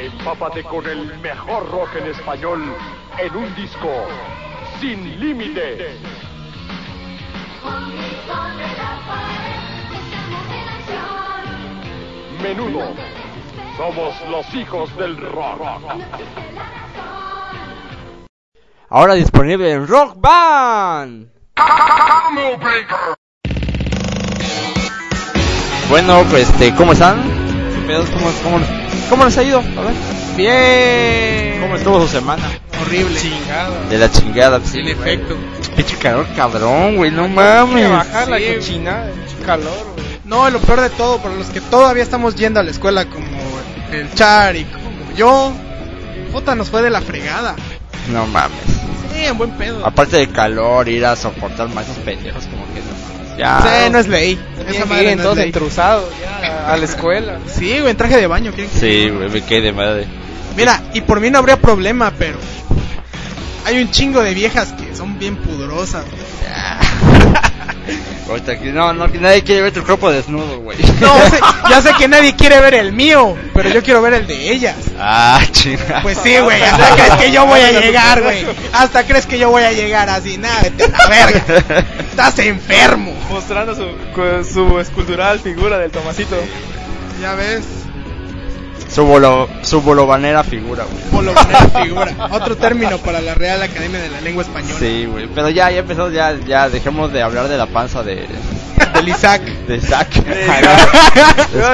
Empápate con el mejor rock en español en un disco sin límite. Menudo. Somos los hijos del rock. Ahora disponible en Rock Band. Bueno, pues, este, ¿cómo están? ¿Cómo, cómo, cómo les ha ido? A ver. Bien. ¿Cómo estuvo su semana? Horrible. Chingada. De la chingada, sí. En efecto. Pinche calor cabrón, güey, no mames. que bajar la Sí. cochinada, el calor, güey. No, lo peor de todo, para los que todavía estamos yendo a la escuela como el Char y como yo, puta, nos fue de la fregada. No mames. Sí, en buen pedo. Aparte del calor, ir a soportar más esos pendejos, como que. Ya. Sí, no es ley. Esa que madre ir no es todos ley. entruzados ya a la escuela. Sí, güey, en traje de baño. ¿quieren que- Sí, güey, me quedé de madre. Mira, y por mí no habría problema, pero hay un chingo de viejas que son bien pudorosas. Ahorita aquí, no, no, que nadie quiere ver tu cuerpo desnudo, güey. No, sé- ya sé que nadie quiere ver el mío, pero yo quiero ver el de ellas. Ah, chinga. Pues sí, güey, hasta crees que yo voy a llegar, güey. Hasta crees que yo voy a llegar así, nada, vete a la verga. Estás enfermo. Mostrando su, su escultural figura del Tomasito. Ya ves, Su, bolo, su bolobanera figura, güey. bolobanera figura. Otro término para la Real Academia de la Lengua Española. Sí, güey. Pero ya, ya empezó, ya, ya dejemos de hablar de la panza de, Del Isaac. de Isaac.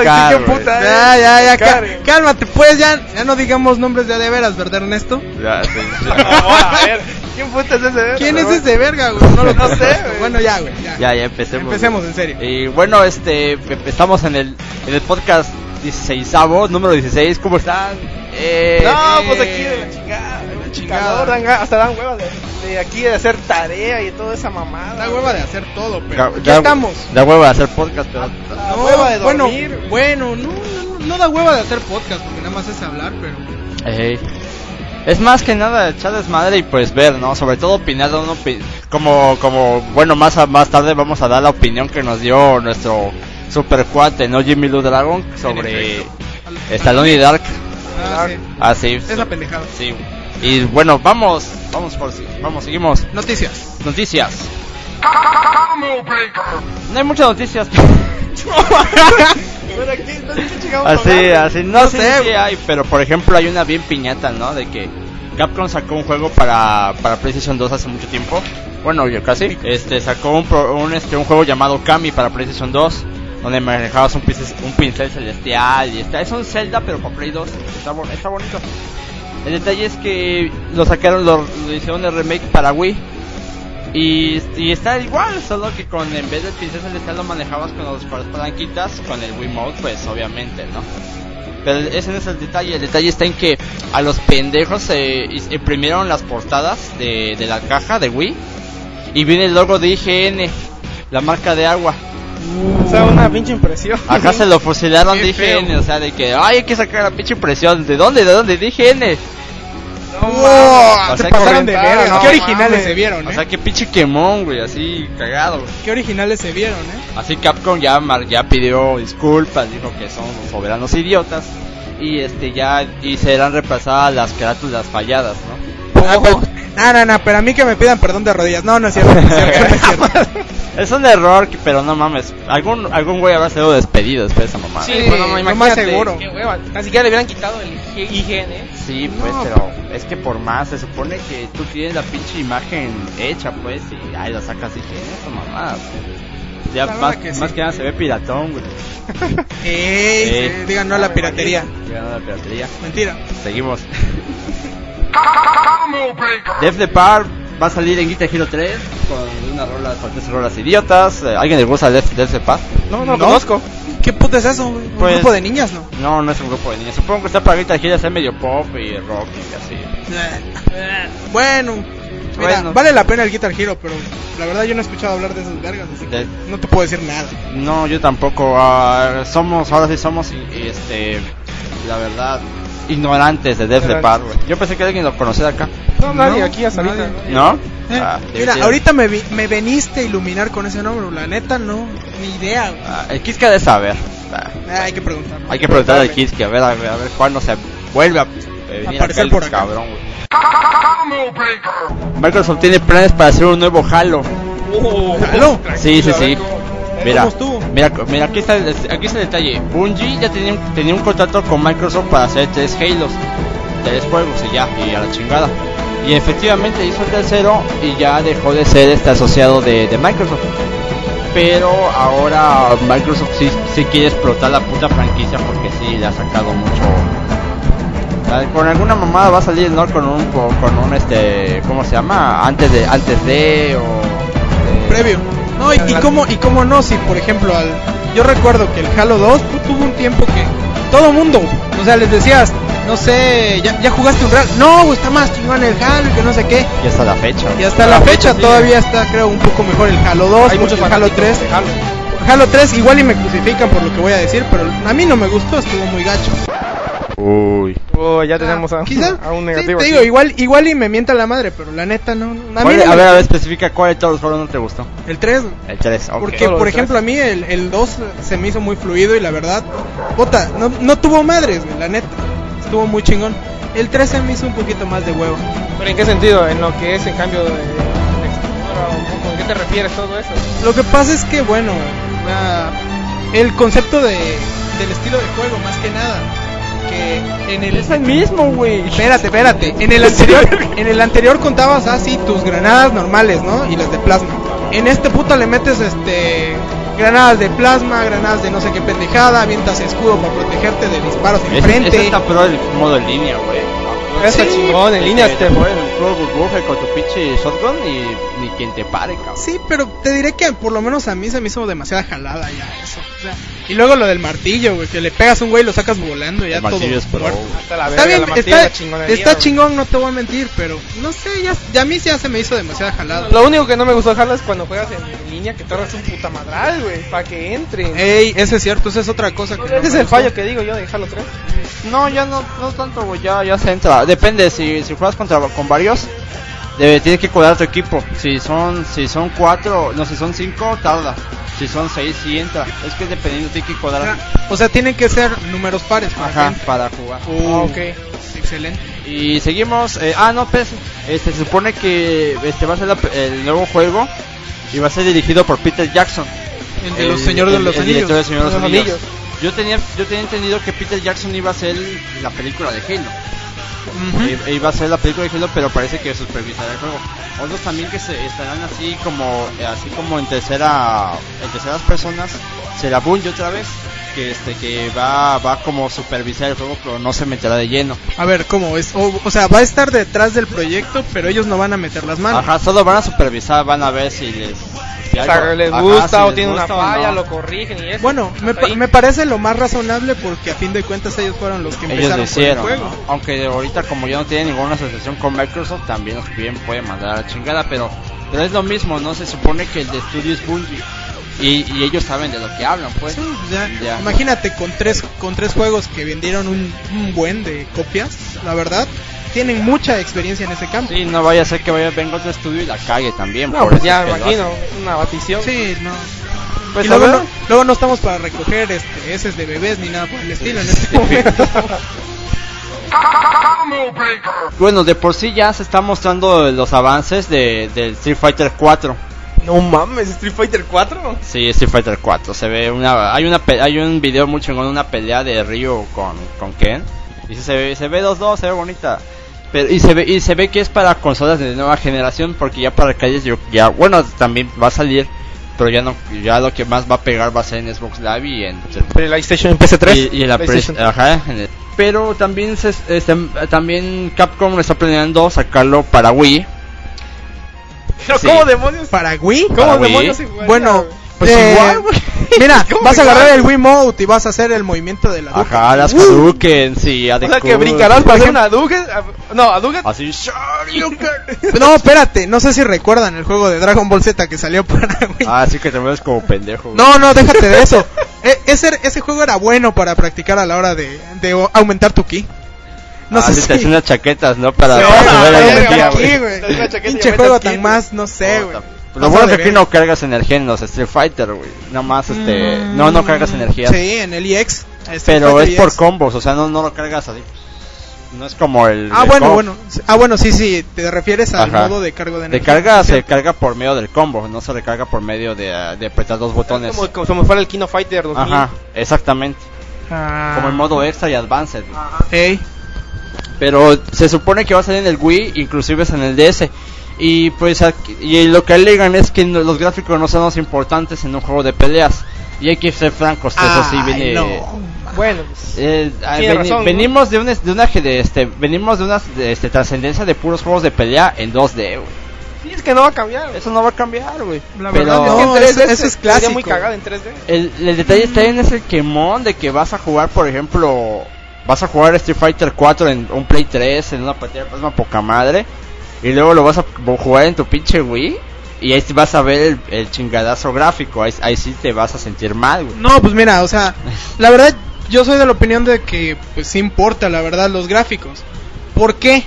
Scar, qué güey. puta, Ya, ya, ya, cá- cálmate, pues, ya, ya no digamos nombres de a de veras, ¿verdad, Ernesto? Ya, sí, No, ya. a ver, ¿quién puta es ese? ¿Quién es ese verga, güey? No lo No sé, güey. Bueno, ya, güey, ya. Ya, ya empecemos. Empecemos, güey. en serio. Y bueno, este, empezamos en el, en el podcast 16 número 16. ¿Cómo están? Eh, No, pues Eh, aquí de la chingada, de la chingada. Dan hasta dan hueva de, de aquí de hacer tarea y toda esa mamada. Da hueva de hacer todo, pero da- estamos. Da hueva de hacer podcast, pero. Da No, hueva de bueno, dormir. bueno, no, no, no da hueva de hacer podcast porque nada más es hablar, pero. Es más que nada echar desmadre y pues ver, ¿no? Sobre todo opinar de uno como como bueno, más a- más tarde vamos a dar la opinión que nos dio nuestro super cuate, ¿no? Jimmy Lou Dragon sobre Stallone y Dark. ah, sí. Ah, sí. esa pendejada. Sí. Y bueno, vamos, vamos por vamos, seguimos. Noticias. Noticias. No hay muchas noticias. Pero aquí, no Así, así, no, No sé sé, si hay, pero por ejemplo hay una bien piñata, ¿no? De que Capcom sacó un juego para, para PlayStation 2 hace mucho tiempo. Bueno, yo casi. Este, sacó un, pro- un, este, un juego llamado Kami para PlayStation 2. Donde manejabas un pincel, un pincel celestial y está, es un Zelda pero para Play 2. Está, bon- está bonito. El detalle es que lo sacaron, lo, lo hicieron el remake para Wii. Y, y está igual, solo que con en vez del pincel celestial lo manejabas con las palanquitas, con el Wiimote, pues obviamente, ¿no? Pero ese no es el detalle, el detalle está en que a los pendejos se is- imprimieron las portadas de, de la caja de Wii y viene el logo de IGN, la marca de agua. O sea, una pinche impresión. Acá se lo fusilaron Qué de. IGN, o sea, de que, ay, hay que sacar la pinche impresión. ¿De dónde? ¿De dónde? De IGN. No, Wow, O se pasaron de verga. no Qué originales mames. se vieron, O eh. sea, que pinche quemón, güey, así cagado. güey. Qué originales se vieron, eh. Así Capcom ya, ya pidió disculpas, dijo que son los soberanos idiotas y este ya y serán reemplazadas las carátulas falladas, ¿no? Ah, pero- no, no, no, pero a mí que me pidan perdón de rodillas. No, no es cierto, no es cierto, no es cierto. Es un error, que- pero no mames, algún algún güey habrá sido despedido después de esa mamada. Sí, pues no, imagínate, más seguro. Qué hueva. Tan siquiera le hubieran quitado el IG- IGN. Sí, pues, No. pero es que por más se supone que tú tienes la pinche imagen hecha, pues, y ahí la sacas y que eso mamada. Ya más que más sí. que nada se ve piratón, güey. Ey, Eh. sí, digan no a la piratería. Ya no la piratería. Mentira. Seguimos. Def the Par va a salir en Guitar Hero 3 con una rola, con tres rolas idiotas. Eh, ¿Alguien le gusta Def, Def the Par? No, no, No. lo conozco. ¿Qué puto es eso? Un Pues- grupo de niñas, ¿no? No, no es un grupo de niños. Supongo que está para Guitar Hero, es medio pop y rock y así. Bueno, mira, Bueno. vale la pena el Guitar Hero, pero la verdad yo no he escuchado hablar de esas vergas, así que De- no te puedo decir nada. No, yo tampoco. ah, somos, ahora sí somos, este, la verdad, ignorantes de Def güey. Yo pensé que alguien lo conocía acá. No, nadie No, aquí hasta nadie. ahorita. ¿No? Eh, Ah, mira, ahorita me, vi- me veniste a iluminar con ese nombre, la neta no, ni idea. Ah, el Kiska de saber. Ah, hay que preguntar. hay que preguntarle al Kiski, a ver, a ver, a ver cuándo se vuelve a venir Aparecer el por acá. cabrón, güey. Microsoft tiene planes para hacer un nuevo Halo. Halo. Sí, sí, sí. Mira, mira, mira, aquí está, el, aquí está el detalle. Bungie ya tenía, un- tenía un contrato con Microsoft para hacer tres Halos, tres juegos y ya, y a la chingada. Y efectivamente hizo el tercero y ya dejó de ser este asociado de, de Microsoft. Pero ahora Microsoft sí, sí quiere explotar la puta franquicia porque sí le ha sacado mucho. Ah, Con alguna mamada va a salir, ¿no? Con un, con un este, ¿cómo se llama? Antes de, antes de o de- previo. No, y, y cómo, y cómo no, si por ejemplo, al, yo recuerdo que el Halo 2 tu- tuvo un tiempo que todo mundo, o sea, les decías, no sé, ya, ya jugaste un Real, no, está más chingón el Halo, y que no sé qué. Y hasta la fecha. Y hasta la fecha todavía está, creo, un poco mejor el Halo 2, Hay muchos el Halo 3. fanáticos de Halo. Halo 3 igual y me crucifican por lo que voy a decir, pero a mí no me gustó, estuvo muy gacho. Uy. Oh, ya tenemos a, Quizá, a un sí, negativo. te aquí. digo, igual, igual y me mienta la madre, pero la neta no, a mí ¿Cuál- no a me- ver, a ver, especifica cuál de todos los juegos no te gustó. el 3, El 3, ok. Porque, por ejemplo, a mí el, el 2 se me hizo muy fluido y la verdad, puta, no, no tuvo madres, la neta. Estuvo muy chingón. El 3 se me hizo un poquito más de huevo. ¿Pero en qué sentido? ¿En lo que es en cambio de, de textura o con qué te refieres todo eso? Lo que pasa es que, bueno, ah, el concepto de, del estilo de juego, más que nada, que en el... Es el mismo, güey. Espérate, espérate. En el anterior, en el anterior contabas así tus granadas normales, ¿no? Y las de plasma. En este puta le metes este granadas de plasma, granadas de no sé qué pendejada, avientas escudo para protegerte de disparos Es, enfrente. es está pro el modo en línea, güey. Está Sí, chingón, en línea te te puedes el puro burbuja con tu pinche shotgun y ni quien te pare, cabrón. Sí, pero te diré que por lo menos a mí se me hizo demasiada jalada ya eso. o sea, y luego lo del martillo, güey, que le pegas a un güey y lo sacas volando y ya El todo. es pro. Hasta la Está bien, la está, la chingón, no te voy a mentir, pero no sé, ya, ya a mí ya se me hizo demasiada jalada. Lo único que no me gustó Halo es cuando juegas en línea que tardas un puta madral, güey, para que entren. Ey, eso es cierto, eso es otra cosa que no Ese es el gustó. fallo que digo yo de Halo 3. No, ya no, no tanto, güey. Ya, ya se entra. Depende, si, si juegas contra, con varios, debe, tienes que cuadrar tu equipo. Si son, si son cuatro, no, si son cinco, tarda. Si son seis, sí entra. Es que dependiendo, tienes que cuadrar. O sea, tienen que ser números pares para Ajá, para jugar. Uh, Ah, ok. Excelente. Y seguimos. eh, ah, no, pues. Este, se supone que este va a ser la- el nuevo juego y va a ser dirigido por Peter Jackson. El de los Señores de los Anillos. de Señor de los Los Anillos. Anillos. Yo tenía, yo tenía entendido que Peter Jackson iba a ser la película de Halo. Ujú. E- Iba a ser la película de Halo, pero parece que supervisará el juego. Otros también que se estarán así como, así como en tercera, en terceras personas. Será Bungie otra vez, que este, que va, va como supervisar el juego, pero no se meterá de lleno. A ver, ¿cómo es? O, o sea, va a estar detrás del proyecto, pero ellos no van a meter las manos. Ajá, solo van a supervisar, van a ver si les, si O sea, les ajá, gusta si o les tiene una gusta falla, no. lo corrigen y eso. Bueno, me, pa- me parece lo más razonable porque a fin de cuentas ellos fueron los que Ellos empezaron lo con el hicieron, juego. ¿no? aunque de ahorita como ya no tienen ninguna asociación con Microsoft, también los bien pueden mandar a la chingada, pero, pero es lo mismo, ¿no? Se supone que el de estudio es Bungie y, y ellos saben de lo que hablan, pues. Sí, ya. Ya. Imagínate con tres con tres juegos que vendieron un, un buen de copias, la verdad, tienen mucha experiencia en ese campo. Sí, no vaya a ser que vaya venga otro estudio y la cague también. No, por pues ya imagino, una batición. Sí, no. Pues y luego no, luego no estamos para recoger este heces de bebés ni nada por el estilo en este momento. Bueno, de por sí ya se están mostrando los avances de, del Street Fighter 4. No mames, Street Fighter 4. Sí, Street Fighter 4. Se ve una, hay una, hay un video muy chingón, una pelea de Ryu con, con Ken. Y se ve, se ve 2-2, se ve bonita. Pero, y se ve, y se ve que es para consolas de nueva generación, porque ya para calles yo, ya, bueno, también va a salir, pero ya no, ya lo que más va a pegar va a ser en Xbox Live y en, PlayStation en PC3. y, y en la PlayStation. Play- ajá, en el- pero también se, este, también Capcom está planeando sacarlo para Wii. Sí. ¿cómo demonios? para Wii. ¿Cómo Para Wii? demonios juega? Bueno, Pues eh, igual, güey. Mira, ¿Cómo vas a agarrar el Wiimote y vas a hacer el movimiento de la Ajá, las Uh, Hadouken, sí, o sea que brincarás para hacer una Hadouken. No, Hadouken. Así, No, espérate, no sé si recuerdan el juego de Dragon Ball Z que salió para Wii. Ah, sí que te mueves como pendejo. güey. No, no, déjate de eso. E- ese, ese juego era bueno para practicar a la hora de, de aumentar tu ki. No ah, sé sí si... te hacen unas chaquetas, ¿no? Para, Sí, energía, sí, güey. Pinche juego tan más, no sé, güey. Lo Pasa bueno de que aquí no cargas energía en los Street Fighter, güey. Nada más, este... No, no cargas energía. Sí, en el EX. Street Pero es Fighter por EX. combos, o sea, no, no lo cargas así. No es como el. Ah, de bueno, bueno. Ah, bueno, sí, sí. Te refieres al Ajá. modo de cargo de De energía. carga Sí. se carga por medio del combo, no se recarga por medio de, de apretar dos botones. Como, como, como fuera el Kino Fighter 2000. Ajá, exactamente. Ah. Como el modo extra y advanced. Ey. Pero se supone que va a salir en el Wii, inclusive es en el DS. Y pues aquí- y lo que alegan es que no- los gráficos no son los importantes en un juego de peleas. Y hay que ser francos, que eso sí viene. no. Bueno, pues, Eh, Tiene veni- razón, ¿no? venimos de una de una que de este venimos de una de, este, trascendencia de puros juegos de pelea en 2D, güey. sí, es que no va a cambiar. Eso no va a cambiar, güey. La Pero verdad, es que en No, 3D eso- es sería clásico. muy cagada en 3D. el, el detalle está en ese quemón de que vas a jugar, por ejemplo, vas a jugar Street Fighter 4 en un Play 3 en una partida de plasma poca madre y luego lo vas a jugar en tu pinche Wii y ahí vas a ver el, el chingadazo gráfico, ahí, ahí sí te vas a sentir mal, güey. No, pues mira, o sea, la verdad, yo soy de la opinión de que, pues sí importa, la verdad, los gráficos. ¿Por qué?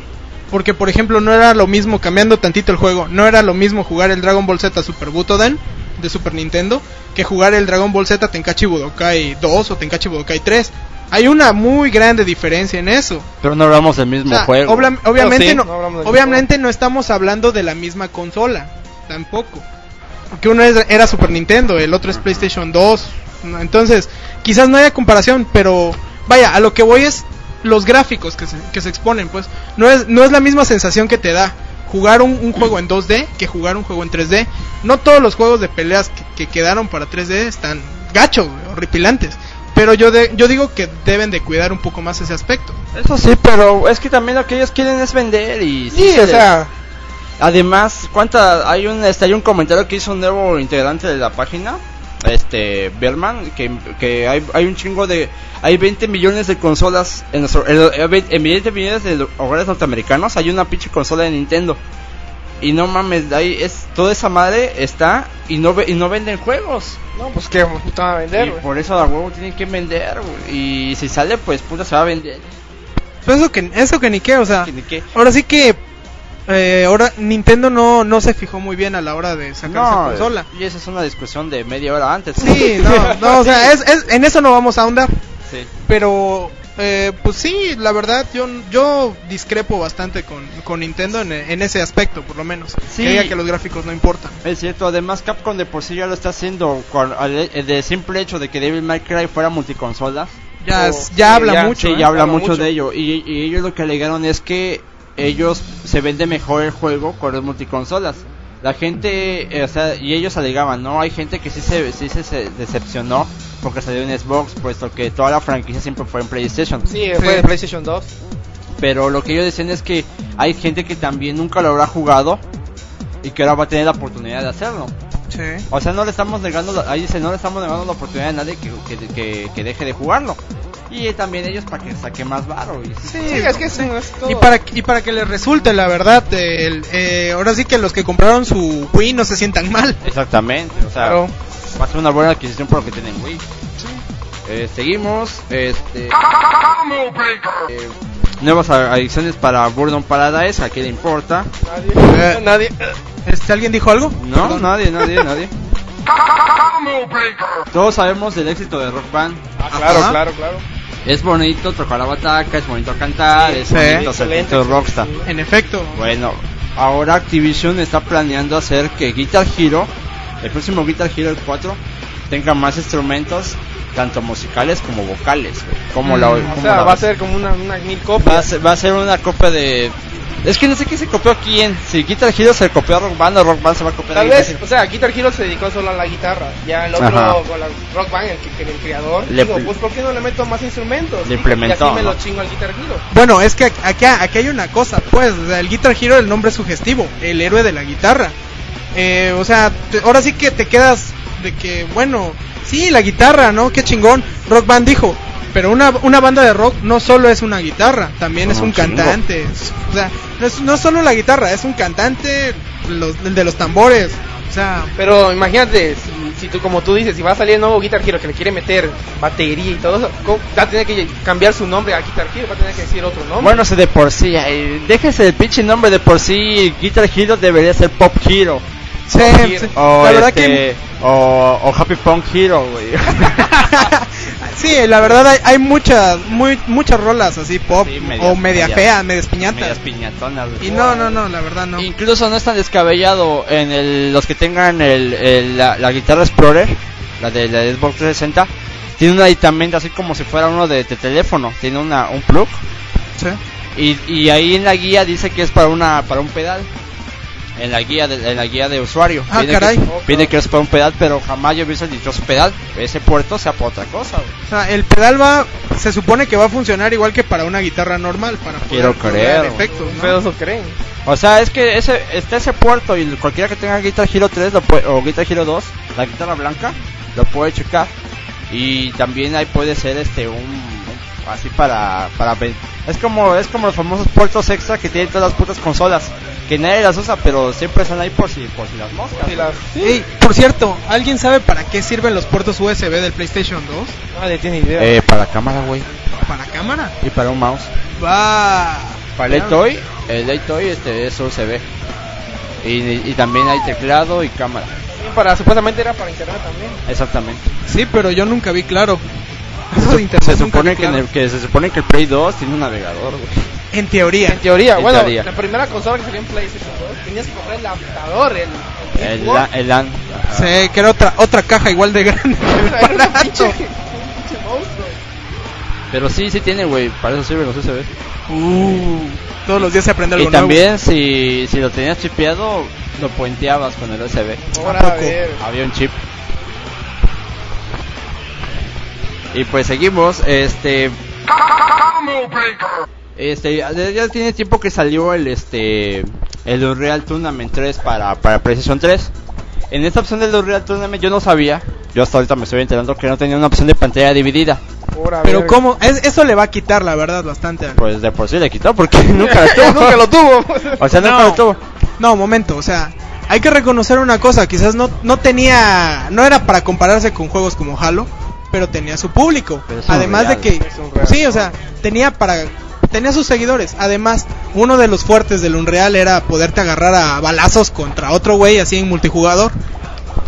Porque, por ejemplo, no era lo mismo, cambiando tantito el juego, no era lo mismo jugar el Dragon Ball Z Super Butoden de Super Nintendo que jugar el Dragon Ball Z Tenkachi Budokai 2 o Tenkachi Budokai 3. Hay una muy grande diferencia en eso. Pero no hablamos del mismo O sea, juego. obla- obviamente sí, no, obviamente no estamos hablando de la misma consola, tampoco. Que uno es- era Super Nintendo, el otro es PlayStation 2. ¿no? Entonces, quizás no haya comparación, pero vaya, a lo que voy es los gráficos que se, que se exponen, pues no es no es la misma sensación que te da jugar un, un juego en 2D que jugar un juego en 3D. No todos los juegos de peleas que, que quedaron para 3D están gachos, horripilantes. Pero yo de- yo digo que deben de cuidar un poco más ese aspecto. Eso sí, pero es que también lo que ellos quieren es vender y Sí, o sea, Además, ¿cuánta hay un este, hay un comentario que hizo un nuevo integrante de la página, este Berman, que, que hay, hay un chingo de hay 20 millones de consolas en nuestro en, en 20 millones de hogares norteamericanos hay una pinche consola de Nintendo. Y no mames, ahí es toda esa madre está y no ve- y no venden juegos. no, pues que puta van a vender, Y güey. por eso a huevo tienen que vender, güey. Y si sale pues puta se va a vender. Pues eso que, eso que ni qué, o sea, ¿Ni qué? ahora sí que eh, ahora Nintendo no, no se fijó muy bien a la hora de sacar esa consola. y esa es una discusión de media hora antes. Sí, no, no, o sea, es, es- en eso no vamos a ahondar, Sí. pero eh, pues sí, la verdad yo yo discrepo bastante con, con Nintendo en, en ese aspecto, por lo menos. Sí. Que diga que los gráficos no importan. Es cierto, además Capcom de por sí ya lo está haciendo con al- el de simple hecho de que Devil May Cry fuera multiconsolas. Ya, Oh, sí, ya habla ya, mucho. Sí, ¿eh? ya habla habla mucho, mucho. de ello. Y, y ellos lo que alegaron es que ellos se vende mejor el juego con las multiconsolas. La gente, eh, o sea, y ellos alegaban, ¿no? Hay gente que sí se, sí se, se decepcionó porque salió en Xbox, puesto que toda la franquicia siempre fue en PlayStation. Sí, fue de PlayStation 2. Pero lo que ellos decían es que hay gente que también nunca lo habrá jugado y que ahora va a tener la oportunidad de hacerlo. Sí. O sea, no le estamos negando, la- ahí dice, no le estamos negando la oportunidad a nadie que, que, que, que deje de jugarlo. Y también ellos para que saque más varo. Y, Sí, es que es, es todo. Y para, y para que les resulte, la verdad, el, eh, ahora sí que los que compraron su Wii no se sientan mal. Exactamente, o sea, Claro. va a ser una buena adquisición por lo que tienen Wii. Eh, seguimos, este, eh, nuevas adiciones para Burnout Paradise, a quién le importa. Nadie. Eh. nadie. Este, ¿Alguien dijo algo? No, Perdón. nadie, nadie, nadie. Todos sabemos del éxito de Rock Band. Ah, claro, Ajá. claro, claro. Es bonito tocar la bataca, es bonito cantar, es bonito ser rockstar. En efecto. Bueno, ahora Activision está planeando hacer que Guitar Hero, el próximo Guitar Hero el 4, tenga más instrumentos, tanto musicales como vocales. güey. Como la, Mm, como O sea, la va a ser como una, una mil Va a copias. ser, va a ser una copia de... Es que no sé quién se copió a quién. Si Guitar Hero se copió a Rock Band o Rock Band se va a copiar a Tal vez, o sea, Guitar Hero se dedicó solo a la guitarra. Ya el otro, Ajá. con la Rock Band, el, que, que el creador, Le digo, pues ¿por qué no le meto más instrumentos? Le Y- implementó, Y así me lo chingo al Guitar Hero. Bueno, es que ac- aquí, aquí hay una cosa, pues, el Guitar Hero, el nombre es sugestivo, el héroe de la guitarra. Eh, o sea, te- ahora sí que te quedas de que, bueno, sí, la guitarra, ¿no? Qué chingón. Rock Band dijo, pero una, una banda de rock no solo es una guitarra, también Son es un chingo. cantante. es- o sea, no es, no solo la guitarra, es un cantante, los, el de los tambores. O sea, Pero imagínate, si, si tú, como tú dices, si va a salir el nuevo Guitar Hero que le quiere meter batería y todo eso, ¿cómo- va a tener que cambiar su nombre a Guitar Hero, va a tener que decir otro nombre. Bueno, se de por sí, eh, déjese el pinche nombre de por sí. Guitar Hero debería ser Pop Hero. Sí, O, la verdad este, que o, o Happy Punk Hero, güey. Sí, la verdad hay, hay muchas, muy, muchas rolas así pop Sí, o media feas, medias piñatas. Medias piñatonas. Y no, no, no, la verdad no. Incluso no es tan descabellado en el, los que tengan el, el- la, la guitarra Explorer, la de la Xbox 360, tiene un aditamento así como si fuera uno de, de teléfono, tiene una, un plug Sí. y, y ahí en la guía dice que es para una para un pedal. En la guía de, en la guía de usuario. Ah, viene caray. Que, viene que es para un pedal, pero jamás yo he visto el dichoso pedal. Ese puerto sea para otra cosa. O sea, el pedal va, se supone que va a funcionar igual que para una guitarra normal, para poder Quiero creer, efectos, ¿no? Pero eso creen. O sea, es que ese está ese puerto y cualquiera que tenga Guitar Hero 3 lo puede, o Guitar Hero 2, la guitarra blanca, lo puede checar. Y también ahí puede ser este un- así para para ver. Es como es como los famosos puertos extra que tienen todas las putas consolas, que nadie las usa, pero siempre están ahí por si por si las moscas. Si las... Ey, por cierto, ¿alguien sabe para qué sirven los puertos USB del PlayStation 2? Nadie tiene idea. Eh, para cámara, güey, ¿Para cámara? y para un mouse. Va. Para el Toy, el Toy este es USB. Y, y también hay teclado y cámara. Sí, para, supuestamente era para internet también. Exactamente. Sí, pero yo nunca vi claro. Internet se supone que, en el- que se supone que el Play 2 tiene un navegador, güey. En teoría. En teoría, En bueno, teoría. la primera consola que salió en PlayStation 2 tenías que comprar el adaptador, el, El. LAN- el LAN. Sí, que era otra otra caja igual de grande. que el Era un aparato. pinche, un pinche monstruo. Pero sí, sí tiene, güey. Para eso sirven los USB. Uh, todos los días se aprende Y algo nuevo. también, si, si lo tenías chipeado, lo puenteabas con el USB. Ahora. Había un chip. Y pues seguimos, este... Este, ya, tiene tiempo que salió el este el Unreal Tournament 3 para, para PlayStation 3. En esta opción del Unreal Tournament yo no sabía, yo hasta ahorita me estoy enterando que no tenía una opción de pantalla dividida. Pero ver. cómo, es- eso le va a quitar la verdad bastante. Pues de por sí le quitó porque nunca la tuvo. Nunca lo tuvo. O sea, nunca No. lo tuvo. No, momento, o sea, hay que reconocer una cosa, quizás no, no tenía, no era para compararse con juegos como Halo, pero tenía su público. Además de que, sí, o sea, tenía para, tenía sus seguidores. Además, uno de los fuertes del Unreal era poderte agarrar a balazos contra otro güey así en multijugador.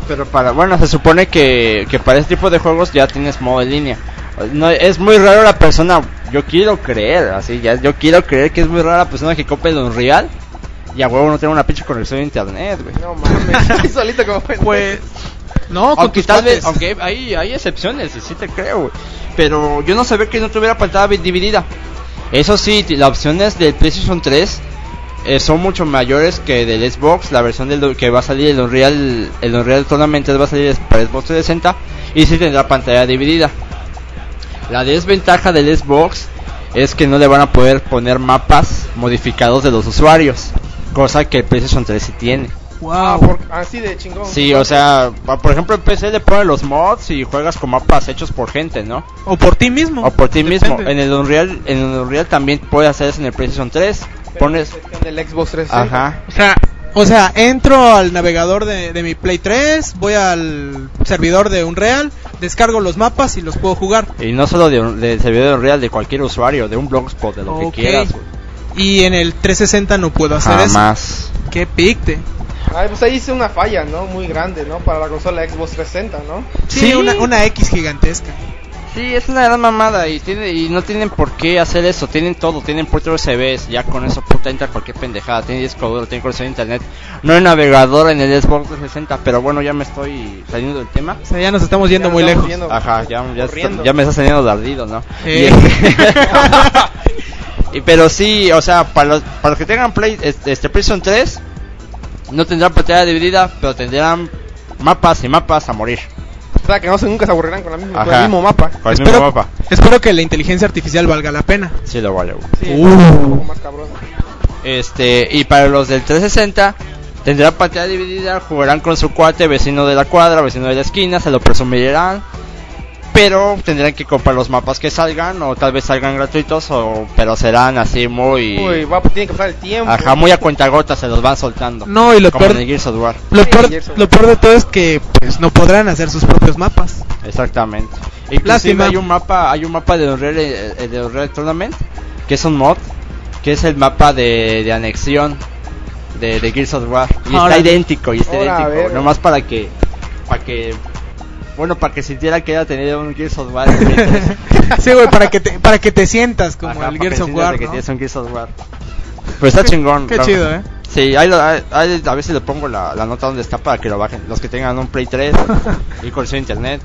Pero para, bueno, se supone que, que para este tipo de juegos ya tienes modo en línea. No, es muy raro la persona, yo quiero creer, así ya, yo quiero creer que es muy rara la persona que compre el Unreal y a huevo no tiene una pinche conexión a internet, güey. No mames, solito como Pues, no, Aunque tal vez, aunque hay, hay excepciones, y sí te creo. Pero yo no sabía que no tuviera pantalla dividida. Eso sí, las opciones del PlayStation 3 eh, son mucho mayores que del Xbox. La versión del que va a salir, el Unreal, el Unreal Tournament 3 va a salir para Xbox 360 y sí tendrá pantalla dividida. La desventaja del Xbox es que no le van a poder poner mapas modificados de los usuarios, cosa que el PlayStation 3 sí tiene. Ah, Wow. por- así de chingón. Sí, o sea, por ejemplo en PC le ponen los mods y juegas con mapas hechos por gente, ¿no? O por ti mismo. O por ti Depende. mismo. En el Unreal, en el Unreal también puedes hacer eso en el PlayStation 3. Pero Pones, En el Xbox 360. ajá, O sea, o sea, entro al navegador de, de mi Play 3, voy al servidor de Unreal, descargo los mapas y los puedo jugar. y no solo de, un- del servidor de Unreal, de cualquier usuario, de un blogspot, de lo que quieras. güey. Y en el 360 no puedo hacer Jamás. eso. Qué picte. Ay, pues ahí hice una falla, ¿no? Muy grande, ¿no? Para la consola Xbox 360, ¿no? Sí, Sí. Una, una X gigantesca. Sí, es una gran mamada y tiene y no tienen por qué hacer eso. Tienen todo, tienen puertos USBs, ya con eso puta entra cualquier pendejada. Tiene disco duro, tiene conexión a internet. No hay navegador en el Xbox 360, pero bueno, ya me estoy saliendo del tema. O sea, ya nos estamos yendo Ya muy estamos lejos. yendo. Ajá, ya, ya, Corriendo. ya me estás teniendo de ardido, ¿no? Eh. Y, y- pero sí, o sea, para los, para los que tengan Play, este, este PlayStation 3, no tendrán pantalla dividida, pero tendrán mapas y mapas a morir. O sea, que no se, nunca se aburrirán con, la misma, con Ajá. el mismo mapa. Con el Espero, mismo mapa. espero que la inteligencia artificial valga la pena. Sí, lo vale. Sí, Uh. un poco más cabrón. Este, y para los del 360, tendrán pantalla dividida, jugarán con su cuate, vecino de la cuadra, vecino de la esquina, se lo presumirán. Pero tendrán que comprar los mapas que salgan, o tal vez salgan gratuitos, o pero serán así muy. Uy, va, pues tiene que pasar el tiempo. Ajá, muy a cuentagotas se los van soltando. No, y lo como peor, en el Gears of War. lo, peor, Gerson. lo peor de todo es que pues no podrán hacer sus propios mapas. Exactamente. Inclusive Lástima. hay un mapa, hay un mapa de Unreal, eh, de Unreal Tournament, que es un mod, que es el mapa de, de anexión de, de Gears of War. Y Ahora. está idéntico, y está idéntico. Nomás para que, para que Bueno, para que sintiera que era tener un Gears of War. sí, güey, para que te, para que te sientas como Ajá, el Gears que of War, que ¿no? tienes un Gears of War. Pero está chingón. Qué ¿no? chido, ¿eh? Sí, ahí, lo- ahí- ahí a veces le pongo la, la nota donde está para que lo bajen. Los que tengan un Play 3 y conexión a internet.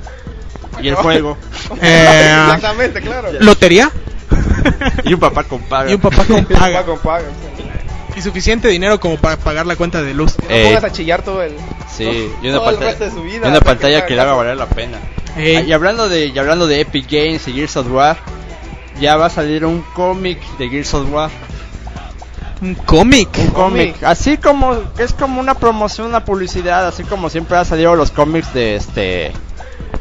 Y el juego. Eh, Exactamente, claro. ¿Lotería? Y un papá con paga. Y un papá con paga. Y suficiente dinero como para pagar la cuenta de luz. No pongas a chillar todo el. Sí, y una todo el pantalla, resto de su vida. y una pantalla que le haga valer la pena. Ey. Ah, Y hablando de y hablando de Epic Games y Gears of War, ya va a salir un cómic de Gears of War. Un cómic. Un Cómic. cómic, así como es como una promoción, una publicidad, así como siempre han salido los cómics de este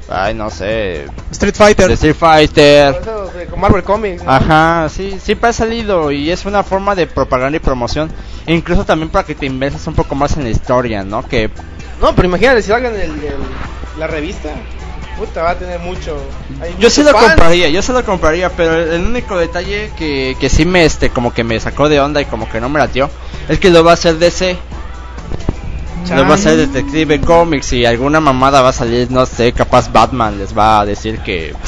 ay, no sé, Street Fighter. Street Fighter. Eso, de- Con Marvel Comics. ¿no? Ajá, sí, siempre ha salido y es una forma de propaganda y promoción, e incluso también para que te inverses un poco más en la historia, ¿no? Que No, pero imagínate si salgan el, el- la revista. Puta, va a tener mucho. hay Yo sí lo fans. compraría, yo sí lo compraría, pero el único detalle que, que sí me este como que me sacó de onda y como que no me latió es que lo va a hacer DC. Lo va a hacer Detective Comics y alguna mamada va a salir, no sé, capaz Batman les va a decir que...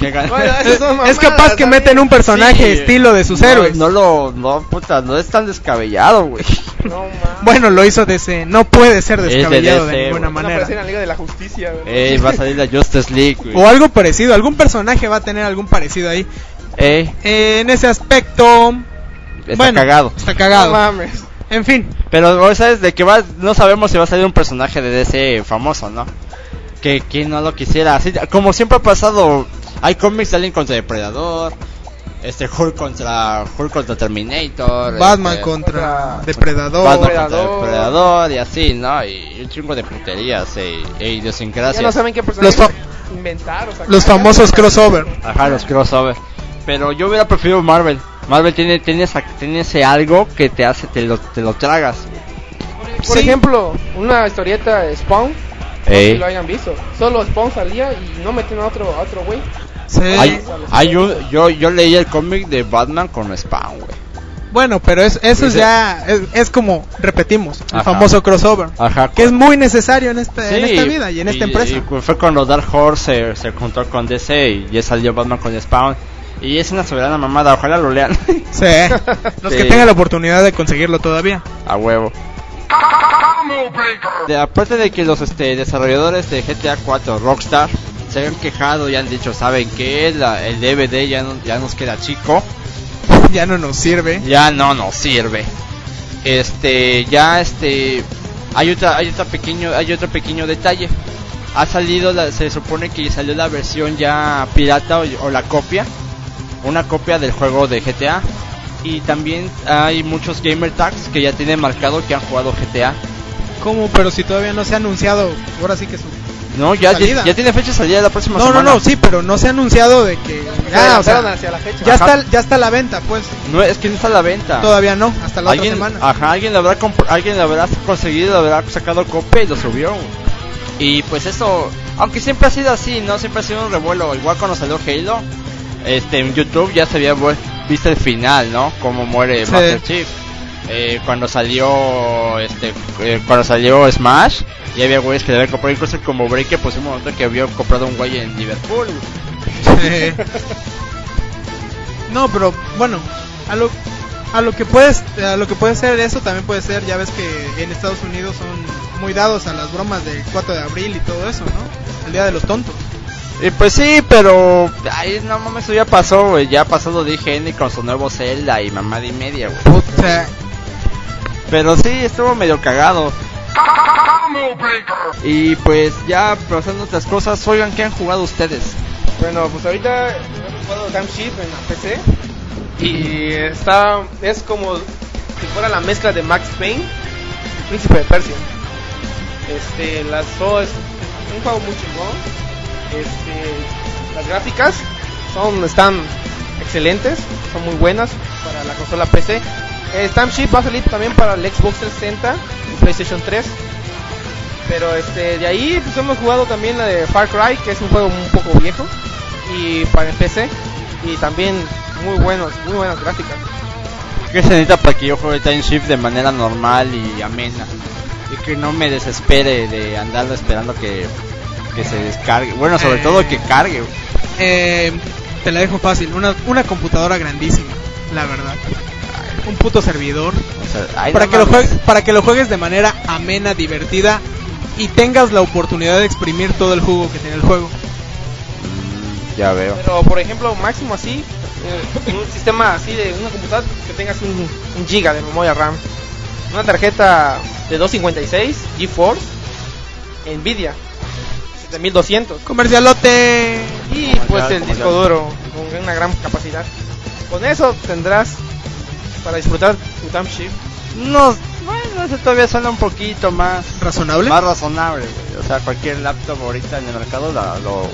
Bueno, Es capaz que meten un personaje Sí, estilo de sus no, héroes. No lo, no, puta, no es tan descabellado, güey. No. Bueno, lo hizo DC. No puede ser Es de descabellado de, DC, ninguna güey. Van a manera. la Liga de la Justicia. Ey, va a salir la Justice League, güey. O algo parecido. Algún personaje va a tener algún parecido ahí. Ey, Eh, en ese aspecto. está bueno, cagado. Está No cagado. mames. En fin. Pero, o sea, de que va, no sabemos si va a salir un personaje de DC famoso, ¿no? Que quien no lo quisiera. Así, como siempre ha pasado, hay cómics de Alien contra Depredador, este Hulk contra Hulk contra Terminator, Batman este, contra Depredador. Batman contra Depredador. Depredador y así, ¿no? Y un chingo de puterías e, e Ya idiosincrasias. no saben qué personaje Los fa- inventar. O. Los famosos crossover. Ajá, los crossover. Pero yo hubiera preferido Marvel. Marvel tiene, tiene, esa- tiene ese algo que te hace, te lo, te lo tragas. Por Sí. ejemplo, una historieta de Spawn. No sé si lo hayan visto. Solo Spawn salía y no metían a otro, a otro güey. Sí. Hay, hay un, yo, yo leí el cómic de Batman con Spawn, güey. Bueno, pero es, eso es ya. Es, es como, repetimos, el Ajá. famoso crossover. Ajá. Que es muy necesario en, este, en Sí, esta vida y en esta empresa. y fue cuando Dark Horse se, se juntó con DC y ya salió Batman con Spawn. Y es una soberana mamada, ojalá lo lean. Sí. Los que tengan la oportunidad de conseguirlo todavía. A huevo. De, aparte de que los este, desarrolladores de GTA 4 Rockstar se han quejado y han dicho, ¿saben qué? La- el DVD ya, no- ya nos queda chico. Ya no nos sirve. ya no nos sirve. Este, ya este, hay otra, hay otro pequeño, hay otro pequeño detalle. Ha salido, la- se supone que salió la versión ya pirata o, o la copia, una copia del juego de GTA. Y también hay muchos gamer tags que ya tienen marcado que han jugado GTA. ¿Cómo? Pero si todavía no se ha anunciado, ahora sí que su... No, ya, ya, tiene fecha de salida la próxima No, no, semana. no, sí, pero no se ha anunciado de que... Ya, o sea, hacia la fecha. ya está, ya está a la venta, pues. No, es que no está a la venta. Todavía no, hasta la otra alguien, semana. Ajá, alguien lo habrá alguien lo habrá conseguido, lo habrá sacado copia y lo subió. Y pues eso, aunque siempre ha sido así, ¿no? Siempre ha sido un revuelo. Igual cuando salió Halo, este, en YouTube ya se había visto el final, ¿no? Cómo muere Sí. Master Chief. Eh, cuando salió, este, eh, cuando salió Smash, ya había güeyes que le habían comprado, incluso como Breaker, un momento que había comprado un güey en Liverpool. Sí. no, pero bueno, a lo a lo que puedes a lo que puede ser eso también puede ser, ya ves que en Estados Unidos son muy dados a las bromas del 4 de abril y todo eso, ¿no? El día de los tontos. Y pues sí, pero, ay, no mames, eso ya pasó, güey. Ya pasó lo de IGN con su nuevo Zelda y mamada y media, güey. Sea, Pero sí, estuvo medio cagado. Y pues ya pasando otras cosas, oigan, ¿qué han jugado ustedes? Bueno, pues ahorita hemos jugado Time Shift en la PC. Y está. Es como si fuera la mezcla de Max Payne y Príncipe de Persia. Este, las dos es un juego muy chingón. Este, las gráficas son están excelentes, son muy buenas para la consola PC. Eh, Time Shift va a salir también para el Xbox 360 y PlayStation 3. Pero este, de ahí pues hemos jugado también la de Far Cry, que es un juego un poco viejo y para el PC y también muy buenos, muy buenas gráficas. ¿Qué se necesita para que yo juegue Time Shift de manera normal y amena? Y que no me desespere de andarlo esperando que, que se descargue. Bueno, sobre Eh. todo que cargue. Eh, te la dejo fácil, una, una computadora grandísima, la verdad. Un puto servidor. O sea, ay, para, no que lo juegues, para que lo juegues de manera amena, divertida y tengas la oportunidad de exprimir todo el jugo que tiene el juego. Mm, ya veo. Pero por ejemplo, máximo así, eh, un sistema así de una computadora que tengas un, un giga de memoria RAM, una tarjeta de 256 GeForce, Nvidia 7200 Comercialote. y Comercial, pues el comercial. disco duro con una gran capacidad. Con eso tendrás para disfrutar tu time shift. No, bueno, ese todavía suena un poquito más ¿Razonable? más razonable, güey. O sea, cualquier laptop ahorita en el mercado la, lo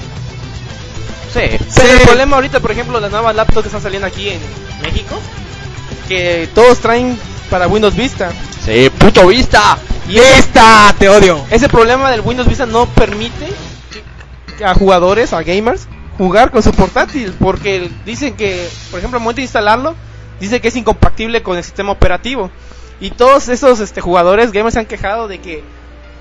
Sí. Pero el problema ahorita, por ejemplo, las nuevas laptops que están saliendo aquí en México, que todos traen para Windows Vista. Sí, puto vista. Y ese, ¡Esta! ¡Te odio! ese problema del Windows Vista no permite a jugadores, a gamers, jugar con su portátil. Porque dicen que, por ejemplo, al momento de instalarlo, dice que es incompatible con el sistema operativo. Y todos esos este, jugadores, gamers, se han quejado de que,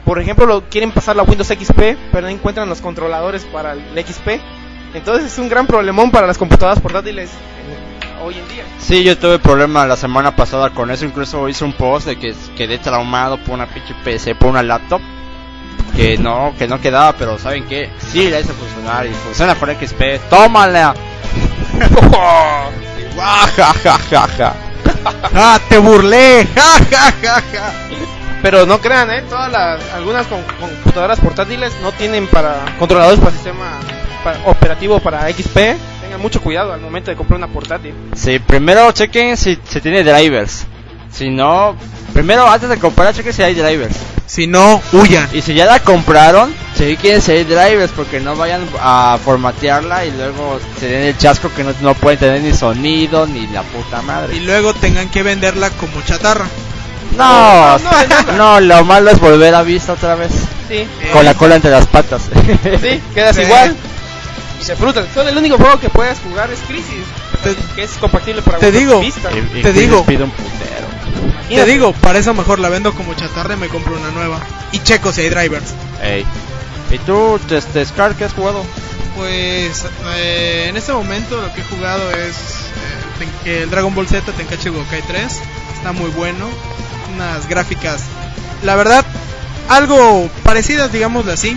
por ejemplo, lo quieren pasar a Windows XP, pero no encuentran los controladores para el XP. Entonces es un gran problemón para las computadoras portátiles eh, hoy en día. Sí, yo tuve problema la semana pasada con eso, incluso hice un post de que quedé traumado por una pinche PC, por una laptop. Que no, que no quedaba, pero ¿saben qué? Sí, la hice funcionar y funciona con XP. ¡Tómala! ¡Ah, te burlé! Pero no crean, ¿eh? Todas las, algunas com- computadoras portátiles no tienen para controladores para sistema para- operativo para XP. Tengan mucho cuidado al momento de comprar una portátil. Sí, primero chequen si, si tiene drivers. Si no, primero antes de comprar chequen si hay drivers. Si no, huyan. Y si ya la compraron, chequen si hay drivers porque no vayan a formatearla y luego se den el chasco que no, no pueden tener ni sonido ni la puta Y madre. luego tengan que venderla como chatarra. No, No, no, lo malo es volver a vista otra vez. Sí, Con la cola entre las patas. sí, quedas Sí. igual. Y se frutan. Solo el único juego que puedes jugar es Crisis, Te, que es compatible para Te digo. Vista. Y- y Te digo. pide un putero. Te digo, para eso mejor la vendo como chatarra y me compro una nueva. Y checo si hay drivers. Ey. ¿Y tú, este, Scar, qué has jugado? Pues eh, en este momento lo que he jugado es eh, el Dragon Ball Z Tenkaichi Budokai 3. Está muy bueno. Unas gráficas, la verdad, algo parecidas, digámoslo así,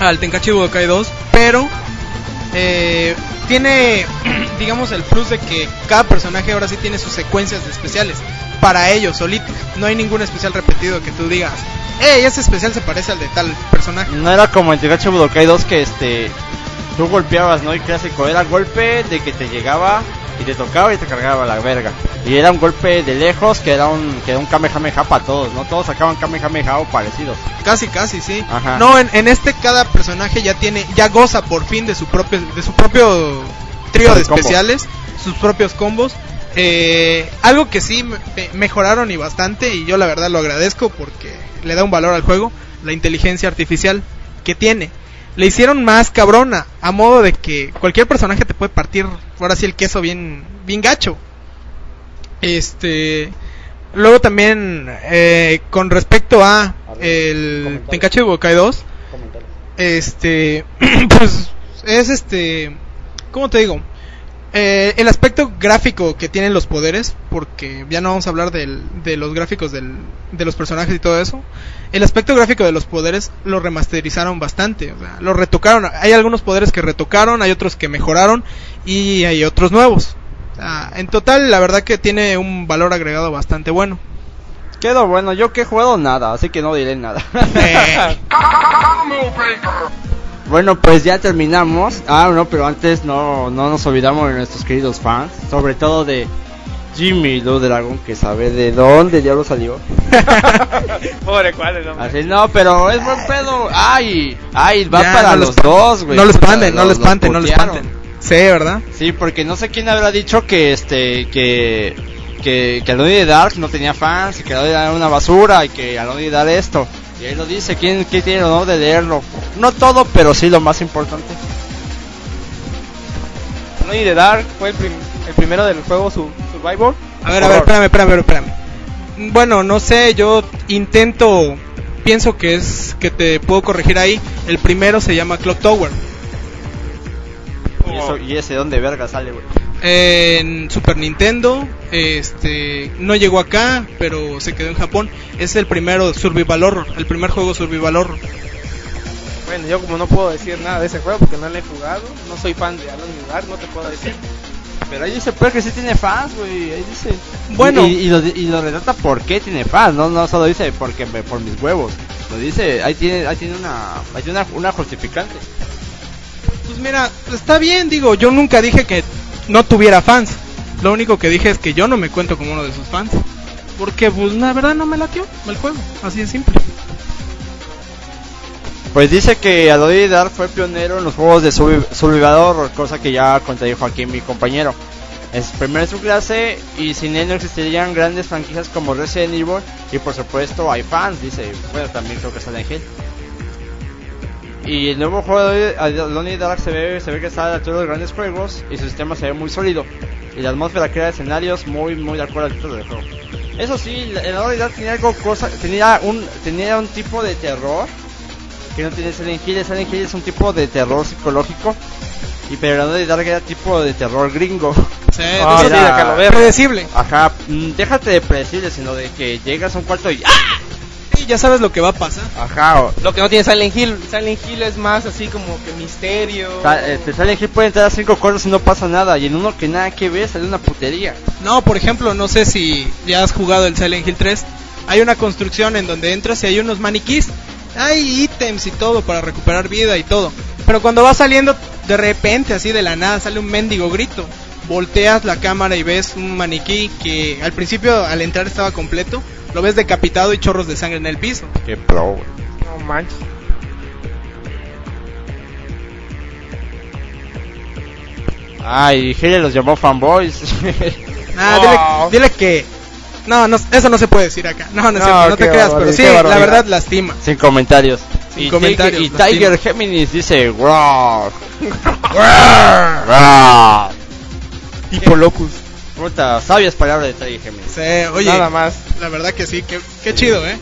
al Tenkaichi Budokai 2. Pero eh, tiene, digamos, el plus de que cada personaje ahora sí tiene sus secuencias de especiales. Para ellos solitos. No hay ningún especial repetido que tú digas, hey, ese especial se parece al de tal personaje. No era como en Tegachi Budokai 2 que este tú golpeabas, ¿no? Y clásico era golpe de que te llegaba y te tocaba y te cargaba la verga. Y era un golpe de lejos que era un que era un Kamehameha para todos, ¿no? Todos sacaban Kamehameha o parecidos. Casi, casi, sí. Ajá. No, en, en este cada personaje ya tiene, ya goza por fin de su propio, de su propio trío de especiales, sus propios combos. Eh, algo que sí me- me- mejoraron y bastante, y yo la verdad lo agradezco porque le da un valor al juego, la inteligencia artificial que tiene. Le hicieron más cabrona, a modo de que cualquier personaje te puede partir, ahora sí el queso bien, bien gacho. Este, luego también eh, con respecto a el Tenkaichi Budokai 2, este, pues es este, ¿cómo te digo? Eh, el aspecto gráfico que tienen los poderes, porque ya no vamos a hablar del- de los gráficos del- de los personajes y todo eso. El aspecto gráfico de los poderes lo remasterizaron bastante, o sea, lo retocaron. Hay algunos poderes que retocaron, hay otros que mejoraron y hay otros nuevos. O sea, en total, la verdad que tiene un valor agregado bastante bueno. Quedó bueno, yo que he jugado nada, así que no diré nada. Bueno, pues ya terminamos. Ah, no, pero antes no, no nos olvidamos de nuestros queridos fans, sobre todo de Jimmy Blue Dragon, que sabe de dónde diablo salió. Pobre cuadro, no, Así no, pero es buen pedo. Ay, ay, va ya, para no los dos, güey. No lo espanten, no lo espanten, no lo espanten. Sí, ¿verdad? Sí, porque no sé quién habrá dicho que este que que, que Alone Dark no tenía fans y que Alone era una basura y que Alone Dark esto. Y ahí lo dice, ¿quién, quién tiene el honor de leerlo? No todo, pero sí lo más importante. Alone the Dark fue el, prim- el primero del juego su Survivor. A ver, a ver, espérame, espérame, espérame. Bueno, no sé, yo intento pienso que es que te puedo corregir ahí. El primero se llama Clock Tower. ¿Y, eso, ¿Y ese dónde verga sale, güey? En Super Nintendo, este, no llegó acá, pero se quedó en Japón. Es el primero Survival Horror, el primer juego Survival Horror. Bueno, yo como no puedo decir nada de ese juego porque no lo he jugado, no soy fan de Alan Lugar, no te puedo decir. Pero ahí dice pues que sí tiene fans, güey. Ahí dice. Bueno. Y, y lo, y lo relata por qué tiene fans, no, no solo dice porque me- por mis huevos. Lo dice, ahí tiene, ahí tiene una, ahí tiene una, una justificante. Pues mira, está bien, digo, yo nunca dije que no tuviera fans. Lo único que dije es que yo no me cuento como uno de sus fans. Porque, pues, la verdad no me latió el juego, así de simple. Pues dice que Adobe Dark fue pionero en los juegos de survi- Survival cosa que ya contradijo aquí mi compañero. Es primero en su clase y sin él no existirían grandes franquicias como Resident Evil y por supuesto hay fans, dice, bueno también creo que Silent Hill. Y el nuevo juego de Alone Dark se ve, se ve que está a la altura de los grandes juegos y su sistema se ve muy sólido. Y la atmósfera crea escenarios muy muy de acuerdo al título del juego. Eso sí, el Alone Dark tenía algo cosa, tenía un tenía un tipo de terror que no tiene Silent Hill. Silent Hill es un tipo de terror psicológico. Y pero el de Dark era tipo de terror gringo. Sí, de- sí, Era- que lo predecible. Ajá, mm, déjate de predecible, sino de que llegas a un cuarto y ¡ah! Ya sabes lo que va a pasar. Ajá, o, Lo que no tiene Silent Hill, Silent Hill es más así como que misterio. ta- este, Silent Hill puede entrar a cinco cuartos y no pasa nada. Y en uno que nada que ver sale una putería. No, por ejemplo, no sé si ya has jugado el Silent Hill 3. Hay una construcción en donde entras y hay unos maniquís. Hay ítems y todo para recuperar vida y todo. Pero cuando vas saliendo, de repente, así de la nada, sale un mendigo grito. Volteas la cámara y ves un maniquí que al principio, al entrar, estaba completo. Lo ves decapitado y chorros de sangre en el piso. Qué pro, güey. No manches. Ay, los llamó fanboys. Ah, Wow. dile, dile que. No, no, eso no se puede decir acá. No, no, No, te creas, pero sí, la verdad lastima. Sin comentarios. Sin y, comentarios, y lastima. Tiger Géminis dice wow. wow. Hippolocus. Puta, sabias palabras de Tiger Géminis. Sí, oye, Nada más. la verdad que sí, qué, qué chido, ¿eh?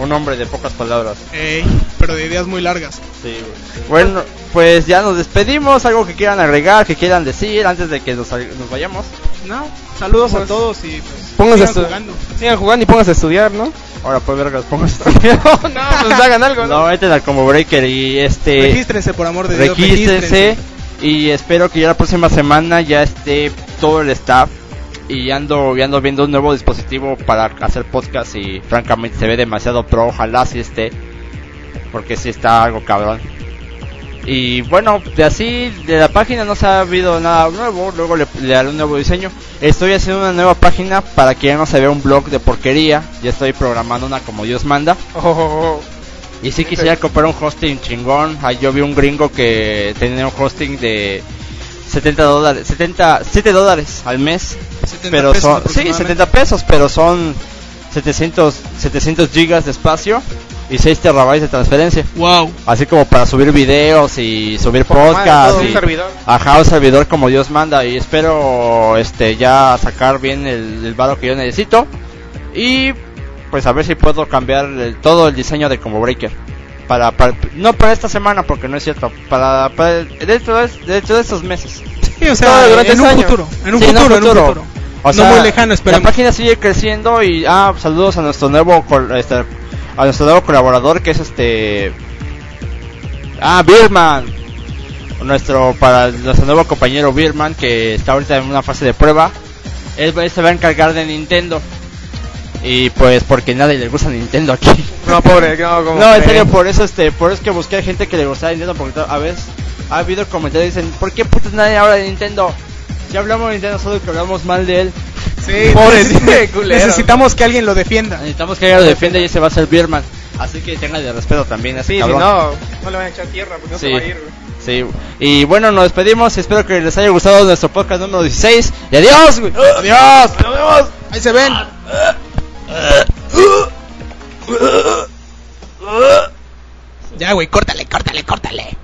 Un hombre de pocas palabras. Ey, pero de ideas muy largas. Sí, güey. Bueno, pues ya nos despedimos. Algo que quieran agregar, que quieran decir antes de que nos, nos vayamos. No, saludos a Pues, todos y pues Pónganse a sigan jugando. Sigan jugando y pónganse a estudiar, ¿no? Ahora pues vergas, pónganse. no, pues hagan algo, no, ¿no? al como breaker y este. Regístrense por amor de Dios, regístrense. Y espero que ya la próxima semana ya esté todo el staff. Y ando, ando viendo un nuevo dispositivo para hacer podcast. Y francamente se ve demasiado pro. Ojalá sí esté. Porque sí está algo cabrón. Y bueno, de así, de la página no se ha habido nada nuevo. Luego le, le un nuevo diseño. Estoy haciendo una nueva página para que ya no se vea un blog de porquería. Ya estoy programando una como Dios manda. Oh, oh, oh. Y si quisiera comprar un hosting chingón, ahí yo vi un gringo que tenía un hosting de 70 dólares, 70, 7 dólares al mes. 70 pero pesos son, sí, aproximadamente. 70 pesos, pero son 700, 700 gigas de espacio y 6 terabytes de transferencia. Wow. Así como para subir videos y subir madre, podcasts. un y- servidor. Ajá, un servidor como Dios manda y espero este ya sacar bien el, el varo que yo necesito y pues a ver si puedo cambiar el- todo el diseño de Combo Breaker. Para, para- no para esta semana porque no es cierto para, para dentro de, dentro de estos meses. Sí, o sea, durante en un futuro, en un Sí, futuro, en un futuro. O no muy lejano, la esperemos. página sigue creciendo y ah saludos a nuestro nuevo col- este, a nuestro nuevo colaborador que es este ah Birman nuestro para nuestro nuevo compañero Birman que está ahorita en una fase de prueba. Él, él se va a encargar de Nintendo y pues porque nadie le gusta Nintendo aquí No, pobre, no, como no en serio por eso este por eso es que busqué gente que le gustaba Nintendo porque a veces ha habido comentarios que dicen ¿por qué putas nadie habla de Nintendo? si hablamos de Nintendo solo que hablamos mal de él Sí, Pobre, neces- sí, culero. necesitamos que alguien lo defienda. Necesitamos que alguien lo defienda y ese va a ser Birman. Así que tenga de respeto también a ese Sí, si no, no le van a echar tierra porque no Sí. se va a ir, güey. Sí. Y bueno, nos despedimos. Espero que les haya gustado nuestro podcast número 16. Y adiós, güey. Adiós. Adiós. Ahí se ven. Ya, güey, córtale, córtale, córtale.